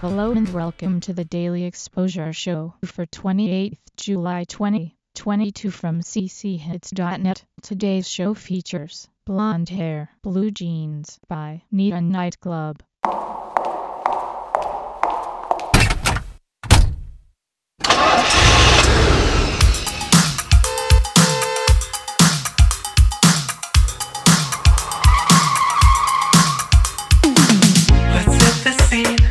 Hello and welcome to the Daily Exposure Show for 28th July 2022 from cchits.net. Today's show features Blonde Hair, Blue Jeans by Nita Nightclub. Let's set the scene.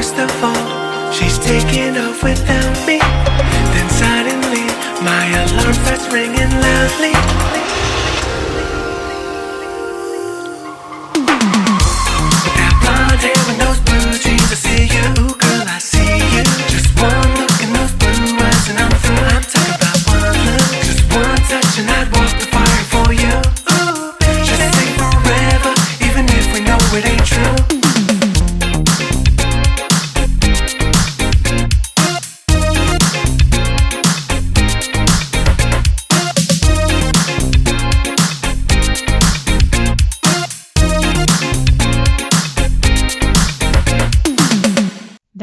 Worst of all, she's taking off without me. Then suddenly, my alarm starts ringing loudly. That blonde hair and those blue jeans, I see you, girl, I see you. Just one look those blue eyes and I'm through. I'm talking about one look, just one touch and I'd walk the fire for you. Ooh, just forever, even if we know it ain't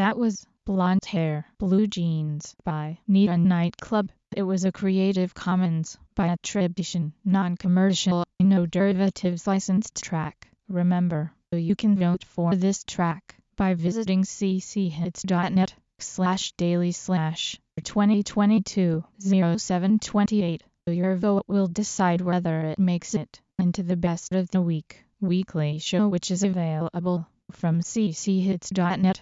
That was Blonde Hair, Blue Jeans by Nita Nightclub. It was a Creative Commons by attribution, non-commercial, no derivatives licensed track. Remember, you can vote for this track by visiting cchits.net slash daily slash 2022 0728. Your vote will decide whether it makes it into the best of the week weekly show which is available from cchits.net